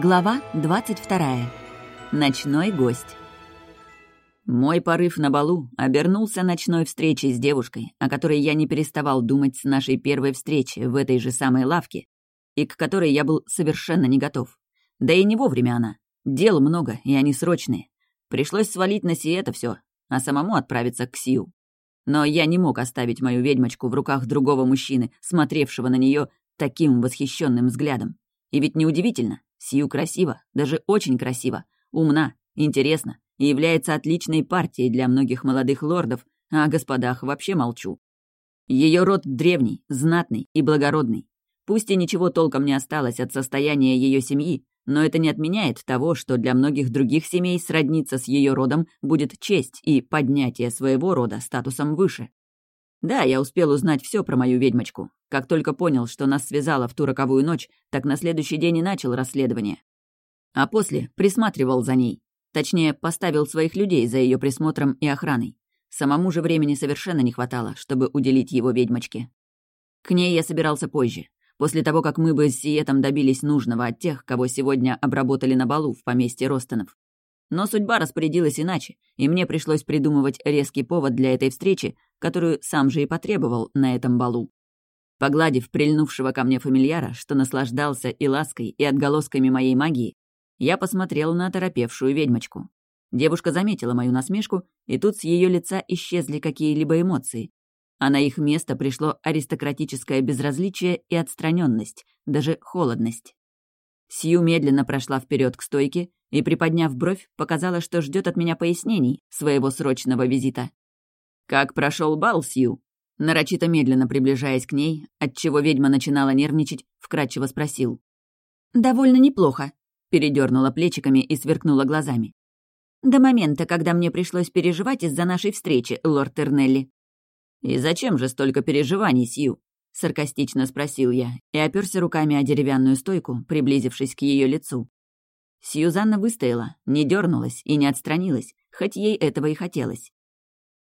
Глава 22. Ночной гость. Мой порыв на балу обернулся ночной встречей с девушкой, о которой я не переставал думать с нашей первой встречи в этой же самой лавке, и к которой я был совершенно не готов. Да и не вовремя она. Дел много, и они срочные. Пришлось свалить на Си это все, а самому отправиться к Сию. Но я не мог оставить мою ведьмочку в руках другого мужчины, смотревшего на нее таким восхищенным взглядом. И ведь неудивительно, Сью красиво, даже очень красиво, умна, интересна и является отличной партией для многих молодых лордов, а о господах вообще молчу. Ее род древний, знатный и благородный. Пусть и ничего толком не осталось от состояния ее семьи, но это не отменяет того, что для многих других семей сродниться с ее родом будет честь и поднятие своего рода статусом выше. Да, я успел узнать все про мою ведьмочку. Как только понял, что нас связало в ту роковую ночь, так на следующий день и начал расследование. А после присматривал за ней. Точнее, поставил своих людей за ее присмотром и охраной. Самому же времени совершенно не хватало, чтобы уделить его ведьмочке. К ней я собирался позже, после того, как мы бы с Сиетом добились нужного от тех, кого сегодня обработали на балу в поместье Ростанов. Но судьба распорядилась иначе, и мне пришлось придумывать резкий повод для этой встречи, которую сам же и потребовал на этом балу. Погладив прильнувшего ко мне фамильяра, что наслаждался и лаской, и отголосками моей магии, я посмотрел на оторопевшую ведьмочку. Девушка заметила мою насмешку, и тут с ее лица исчезли какие-либо эмоции. А на их место пришло аристократическое безразличие и отстраненность, даже холодность. Сью медленно прошла вперед к стойке и, приподняв бровь, показала, что ждет от меня пояснений своего срочного визита. «Как прошел бал, Сью?» Нарочито медленно приближаясь к ней, отчего ведьма начинала нервничать, вкратчиво спросил. «Довольно неплохо», — передернула плечиками и сверкнула глазами. «До момента, когда мне пришлось переживать из-за нашей встречи, лорд Тернелли». «И зачем же столько переживаний, Сью?» — саркастично спросил я и оперся руками о деревянную стойку, приблизившись к ее лицу. Сьюзанна выстояла, не дернулась и не отстранилась, хоть ей этого и хотелось.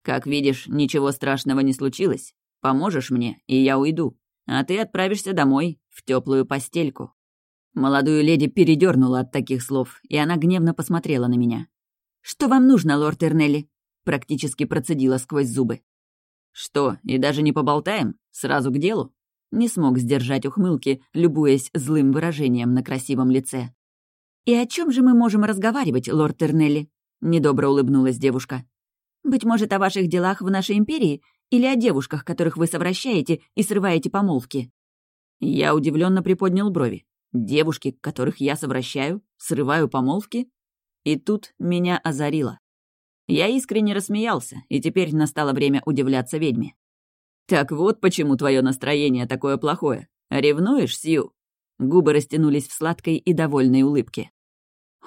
«Как видишь, ничего страшного не случилось. Поможешь мне, и я уйду. А ты отправишься домой, в теплую постельку». Молодую леди передернула от таких слов, и она гневно посмотрела на меня. «Что вам нужно, лорд Эрнелли?» Практически процедила сквозь зубы. «Что, и даже не поболтаем? Сразу к делу?» Не смог сдержать ухмылки, любуясь злым выражением на красивом лице. «И о чем же мы можем разговаривать, лорд Тернелли?» — недобро улыбнулась девушка. «Быть может, о ваших делах в нашей империи или о девушках, которых вы совращаете и срываете помолвки?» Я удивленно приподнял брови. «Девушки, которых я совращаю, срываю помолвки?» И тут меня озарило. Я искренне рассмеялся, и теперь настало время удивляться ведьме. «Так вот почему твое настроение такое плохое. Ревнуешь, Сью?» Губы растянулись в сладкой и довольной улыбке.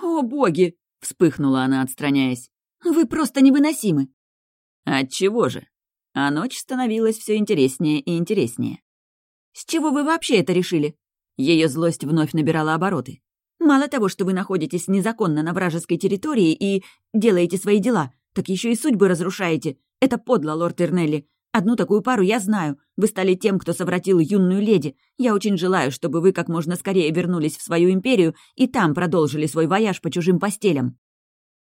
«О, боги!» — вспыхнула она, отстраняясь. «Вы просто невыносимы!» «Отчего же?» А ночь становилась все интереснее и интереснее. «С чего вы вообще это решили?» Ее злость вновь набирала обороты. «Мало того, что вы находитесь незаконно на вражеской территории и делаете свои дела, так еще и судьбы разрушаете. Это подло, лорд Эрнелли. Одну такую пару я знаю. Вы стали тем, кто совратил юную леди. Я очень желаю, чтобы вы как можно скорее вернулись в свою империю и там продолжили свой вояж по чужим постелям».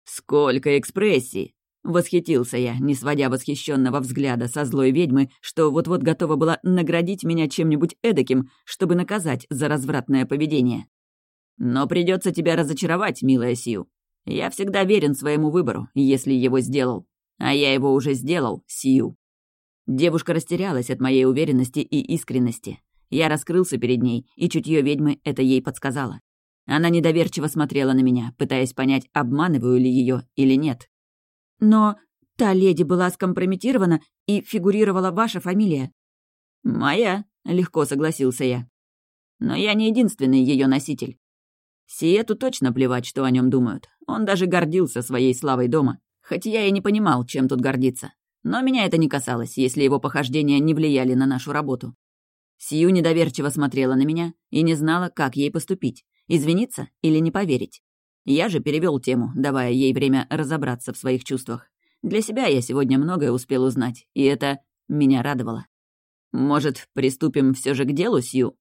«Сколько экспрессий!» — восхитился я, не сводя восхищенного взгляда со злой ведьмы, что вот-вот готова была наградить меня чем-нибудь эдаким, чтобы наказать за развратное поведение. «Но придется тебя разочаровать, милая Сью. Я всегда верен своему выбору, если его сделал. А я его уже сделал, Сью». Девушка растерялась от моей уверенности и искренности. Я раскрылся перед ней, и чутье ведьмы это ей подсказало. Она недоверчиво смотрела на меня, пытаясь понять, обманываю ли ее или нет. «Но та леди была скомпрометирована, и фигурировала ваша фамилия». «Моя», — легко согласился я. «Но я не единственный ее носитель. Сиету точно плевать, что о нем думают. Он даже гордился своей славой дома, хоть я и не понимал, чем тут гордиться. Но меня это не касалось, если его похождения не влияли на нашу работу. Сью недоверчиво смотрела на меня и не знала, как ей поступить, извиниться или не поверить. Я же перевел тему, давая ей время разобраться в своих чувствах. Для себя я сегодня многое успел узнать, и это меня радовало. «Может, приступим все же к делу, Сью?»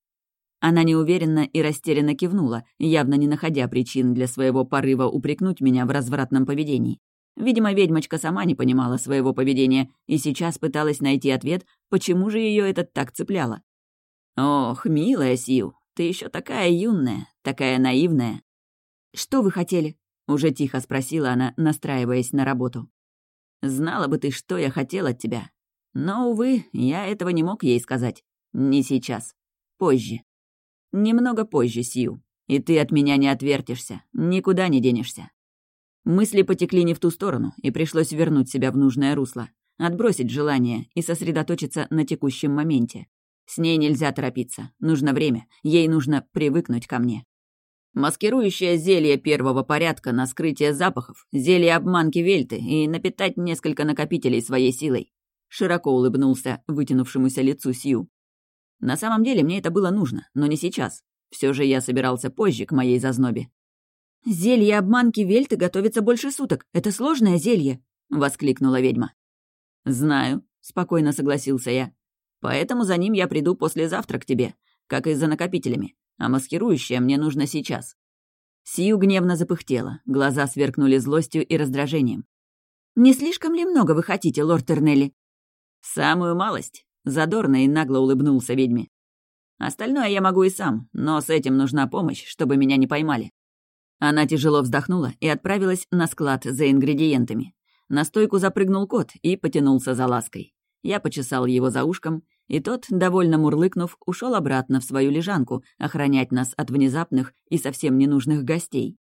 Она неуверенно и растерянно кивнула, явно не находя причин для своего порыва упрекнуть меня в развратном поведении. Видимо, ведьмочка сама не понимала своего поведения и сейчас пыталась найти ответ, почему же ее это так цепляло. «Ох, милая Сью, ты еще такая юная, такая наивная». «Что вы хотели?» — уже тихо спросила она, настраиваясь на работу. «Знала бы ты, что я хотел от тебя. Но, увы, я этого не мог ей сказать. Не сейчас. Позже. Немного позже, Сью. И ты от меня не отвертишься, никуда не денешься. Мысли потекли не в ту сторону, и пришлось вернуть себя в нужное русло, отбросить желание и сосредоточиться на текущем моменте. С ней нельзя торопиться, нужно время, ей нужно привыкнуть ко мне. Маскирующее зелье первого порядка на скрытие запахов, зелье обманки Вельты и напитать несколько накопителей своей силой. Широко улыбнулся вытянувшемуся лицу Сью. На самом деле мне это было нужно, но не сейчас. Все же я собирался позже к моей зазнобе. «Зелье обманки Вельты готовится больше суток. Это сложное зелье», — воскликнула ведьма. «Знаю», — спокойно согласился я. «Поэтому за ним я приду послезавтра к тебе, как и за накопителями, а маскирующее мне нужно сейчас». Сию гневно запыхтела, глаза сверкнули злостью и раздражением. «Не слишком ли много вы хотите, лорд Тернелли?» «Самую малость», — задорно и нагло улыбнулся ведьме. «Остальное я могу и сам, но с этим нужна помощь, чтобы меня не поймали». Она тяжело вздохнула и отправилась на склад за ингредиентами. На стойку запрыгнул кот и потянулся за лаской. Я почесал его за ушком, и тот, довольно мурлыкнув, ушел обратно в свою лежанку охранять нас от внезапных и совсем ненужных гостей.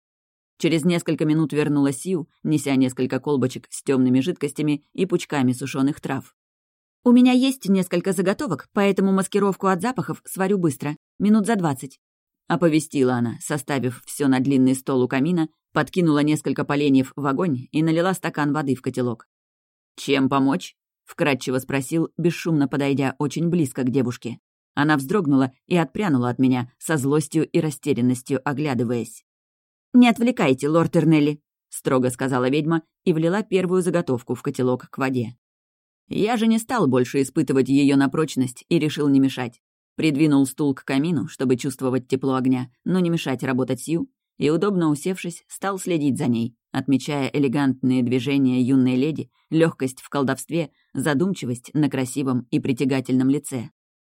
Через несколько минут вернулась Сью, неся несколько колбочек с темными жидкостями и пучками сушеных трав. «У меня есть несколько заготовок, поэтому маскировку от запахов сварю быстро, минут за двадцать. — оповестила она, составив все на длинный стол у камина, подкинула несколько поленьев в огонь и налила стакан воды в котелок. «Чем помочь?» — вкратчиво спросил, бесшумно подойдя очень близко к девушке. Она вздрогнула и отпрянула от меня, со злостью и растерянностью оглядываясь. «Не отвлекайте, лорд Эрнелли», — строго сказала ведьма и влила первую заготовку в котелок к воде. Я же не стал больше испытывать ее на прочность и решил не мешать. Придвинул стул к камину, чтобы чувствовать тепло огня, но не мешать работать Сью, и, удобно усевшись, стал следить за ней, отмечая элегантные движения юной леди, легкость в колдовстве, задумчивость на красивом и притягательном лице.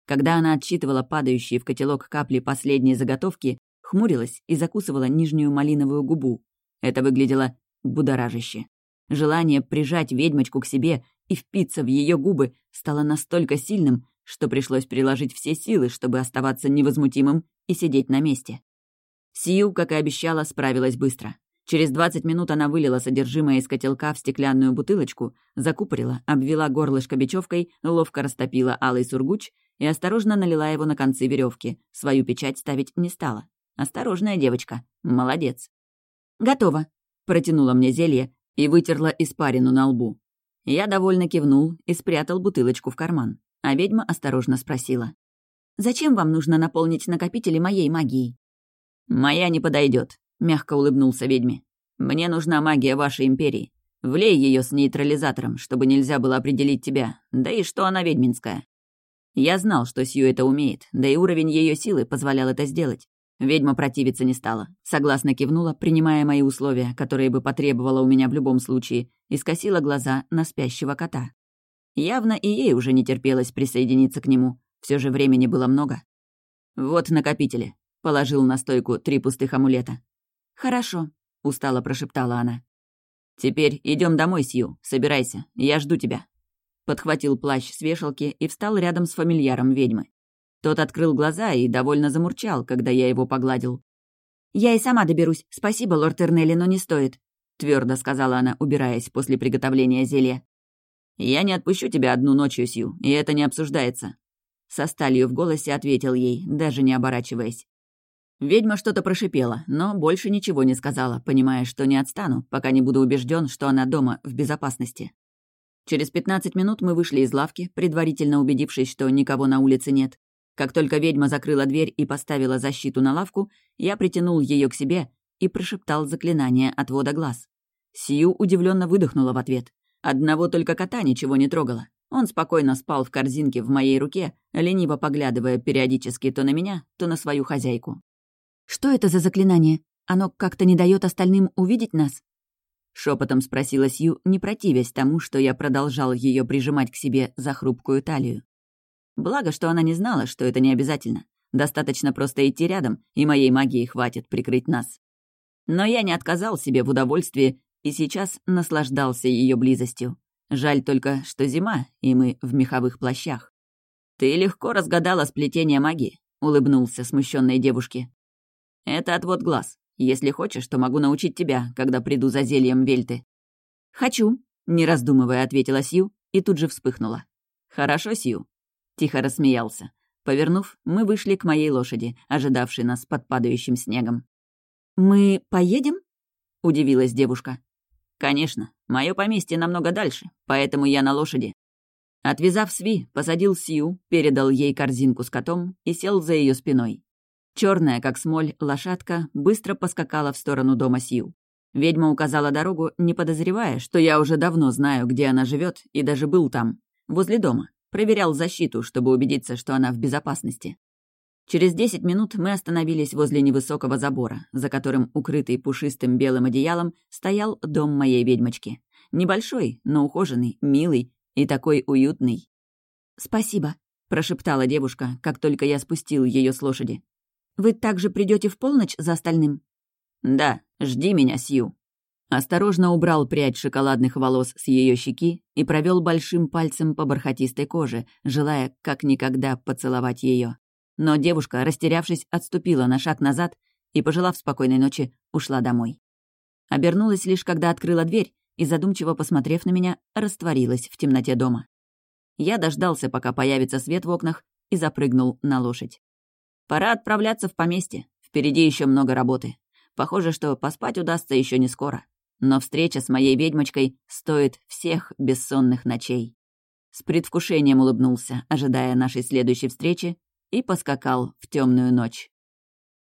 Когда она отсчитывала падающие в котелок капли последней заготовки, хмурилась и закусывала нижнюю малиновую губу. Это выглядело будоражаще. Желание прижать ведьмочку к себе и впиться в ее губы стало настолько сильным, что пришлось приложить все силы, чтобы оставаться невозмутимым и сидеть на месте. Сью, как и обещала, справилась быстро. Через 20 минут она вылила содержимое из котелка в стеклянную бутылочку, закупорила, обвела горлышко бечевкой, ловко растопила алый сургуч и осторожно налила его на концы веревки. Свою печать ставить не стала. Осторожная девочка. Молодец. «Готово», — протянула мне зелье и вытерла испарину на лбу. Я довольно кивнул и спрятал бутылочку в карман. А ведьма осторожно спросила. «Зачем вам нужно наполнить накопители моей магией?» «Моя не подойдет, мягко улыбнулся ведьме. «Мне нужна магия вашей империи. Влей ее с нейтрализатором, чтобы нельзя было определить тебя. Да и что она ведьминская». Я знал, что Сью это умеет, да и уровень ее силы позволял это сделать. Ведьма противиться не стала. Согласно кивнула, принимая мои условия, которые бы потребовала у меня в любом случае, и скосила глаза на спящего кота. Явно и ей уже не терпелось присоединиться к нему. Все же времени было много. «Вот накопители», — положил на стойку три пустых амулета. «Хорошо», — устало прошептала она. «Теперь идем домой, Сью. Собирайся. Я жду тебя». Подхватил плащ с вешалки и встал рядом с фамильяром ведьмы. Тот открыл глаза и довольно замурчал, когда я его погладил. «Я и сама доберусь. Спасибо, лорд Эрнелли, но не стоит», — твердо сказала она, убираясь после приготовления зелья. «Я не отпущу тебя одну ночью, Сью, и это не обсуждается». Со сталью в голосе ответил ей, даже не оборачиваясь. Ведьма что-то прошипела, но больше ничего не сказала, понимая, что не отстану, пока не буду убежден, что она дома в безопасности. Через пятнадцать минут мы вышли из лавки, предварительно убедившись, что никого на улице нет. Как только ведьма закрыла дверь и поставила защиту на лавку, я притянул ее к себе и прошептал заклинание отвода глаз. Сью удивленно выдохнула в ответ. Одного только кота ничего не трогало. Он спокойно спал в корзинке в моей руке, лениво поглядывая периодически то на меня, то на свою хозяйку. «Что это за заклинание? Оно как-то не дает остальным увидеть нас?» Шепотом спросила Сью, не противясь тому, что я продолжал ее прижимать к себе за хрупкую талию. Благо, что она не знала, что это не обязательно. Достаточно просто идти рядом, и моей магии хватит прикрыть нас. Но я не отказал себе в удовольствии и сейчас наслаждался ее близостью. Жаль только, что зима, и мы в меховых плащах. «Ты легко разгадала сплетение магии», — улыбнулся смущенной девушке. «Это отвод глаз. Если хочешь, то могу научить тебя, когда приду за зельем Вельты». «Хочу», — не раздумывая ответила Сью и тут же вспыхнула. «Хорошо, Сью», — тихо рассмеялся. Повернув, мы вышли к моей лошади, ожидавшей нас под падающим снегом. «Мы поедем?» — удивилась девушка. «Конечно. Мое поместье намного дальше, поэтому я на лошади». Отвязав Сви, посадил Сью, передал ей корзинку с котом и сел за ее спиной. Черная, как смоль, лошадка быстро поскакала в сторону дома Сью. Ведьма указала дорогу, не подозревая, что я уже давно знаю, где она живет, и даже был там, возле дома. Проверял защиту, чтобы убедиться, что она в безопасности. Через десять минут мы остановились возле невысокого забора, за которым, укрытый пушистым белым одеялом, стоял дом моей ведьмочки. Небольшой, но ухоженный, милый и такой уютный. «Спасибо», — прошептала девушка, как только я спустил ее с лошади. «Вы также придете в полночь за остальным?» «Да, жди меня, Сью». Осторожно убрал прядь шоколадных волос с ее щеки и провел большим пальцем по бархатистой коже, желая как никогда поцеловать ее. Но девушка, растерявшись, отступила на шаг назад и, пожелав спокойной ночи, ушла домой. Обернулась лишь, когда открыла дверь и, задумчиво посмотрев на меня, растворилась в темноте дома. Я дождался, пока появится свет в окнах, и запрыгнул на лошадь. Пора отправляться в поместье. Впереди еще много работы. Похоже, что поспать удастся еще не скоро. Но встреча с моей ведьмочкой стоит всех бессонных ночей. С предвкушением улыбнулся, ожидая нашей следующей встречи, и поскакал в темную ночь.